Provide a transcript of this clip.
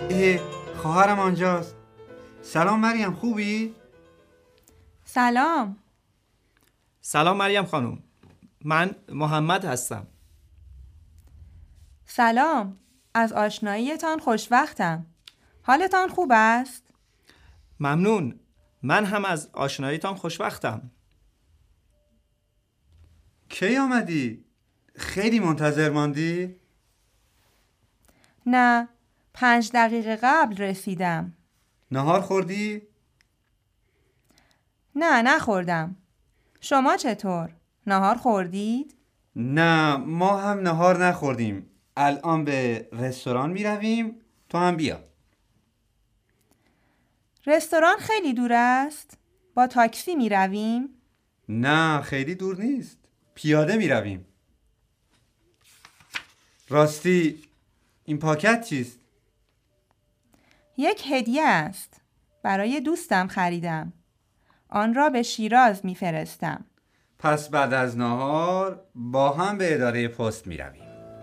اه خواهرم آنجاست سلام مریم خوبی؟ سلام سلام مریم خانم من محمد هستم سلام از آشناییتان خوشوقتم حالتان خوب است؟ ممنون من هم از آشناییتان خوشوقتم کی آمدی؟ خیلی منتظر ماندی؟ نه پنج دقیقه قبل رسیدم نهار خوردی؟ نه نخوردم شما چطور؟ نهار خوردید؟ نه ما هم نهار نخوردیم الان به رستوران می رویم تو هم بیا رستوران خیلی دور است؟ با تاکسی می رویم؟ نه خیلی دور نیست پیاده می رویم راستی این پاکت چیست؟ یک هدیه است. برای دوستم خریدم. آن را به شیراز میفرستم. پس بعد از نهار با هم به اداره پست می رویم